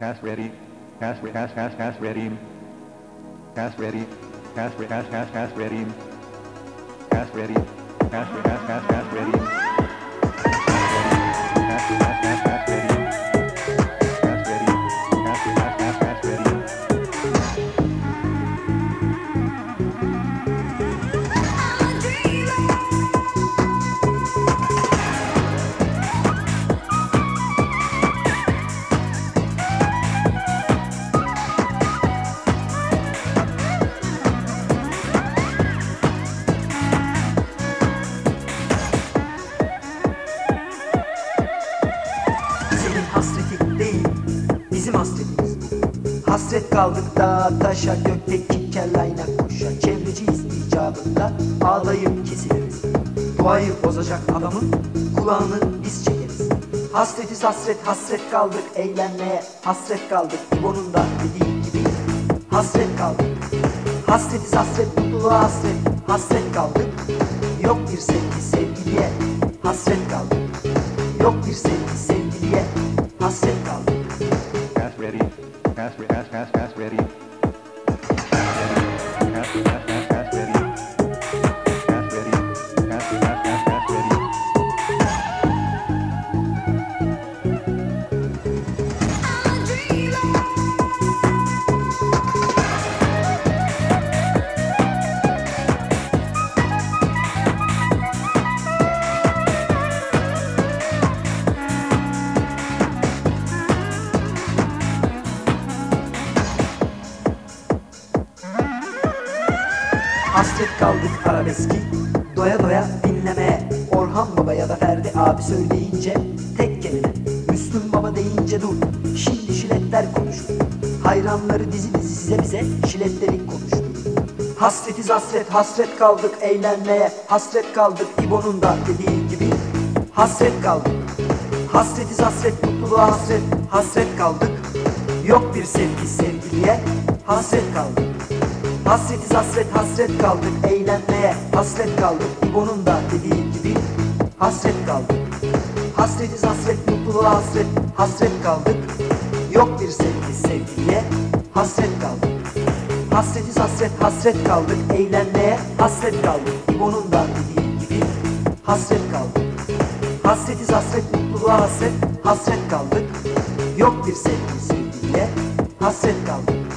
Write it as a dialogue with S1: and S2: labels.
S1: Cast ready. Cast re cast cast cast ready. Cast ready. Cast re cast cast cast ready. Cast ready. Cast re cast cast cast ready.
S2: Bizim hasretimiz. Hasret kaldık dağa taşa, gökteki kellayna kuşa. Çevreciyiz icabında, ağlayıp kesiliriz. Duayı bozacak adamın kulağını biz çekeriz. Hasretiz hasret, hasret kaldık eğlenmeye. Hasret kaldık İbo'nun da dediği gibi. Hasret kaldık. Hasretiz hasret, mutluluğa hasret, hasret kaldık. Yok bir sevgi sevgiliye, hasret kaldık. Yok bir sevgi sevgiliye, hasret.
S1: ass, ass, ass, ass ready.
S2: Hasret kaldık arabeski. Doya doya dinlemeye Orhan Baba ya da Ferdi abi söyleyince Tek kelime. Müslüm Baba deyince dur. Şimdi şiletler konuşur. Hayranları dizi dizi size bize Şiletleri konuştur. Hasretiz hasret hasret kaldık eğlenmeye. Hasret kaldık İbo'nun da dediği gibi. Hasret kaldık. Hasretiz hasret mutluluğa hasret. Hasret kaldık. Yok bir sevgi sevgiliye. Hasret kaldık Hasretiz hasret hasret kaldık eğlenmeye. Hasret kaldık İbo'nun da dediği gibi. Hasret kaldık. Hasretiz hasret mutluluğa hasret Hasret kaldık. Yok bir sevgi sevgiliye Hasret kaldık. Hasretiz hasret hasret kaldık eğlenmeye. Hasret kaldık İbo'nun da dediği gibi. Hasret kaldık. Hasretiz hasret mutluluğa hasret Hasret kaldık. Yok bir sevgi sevgiliye Hasret kaldık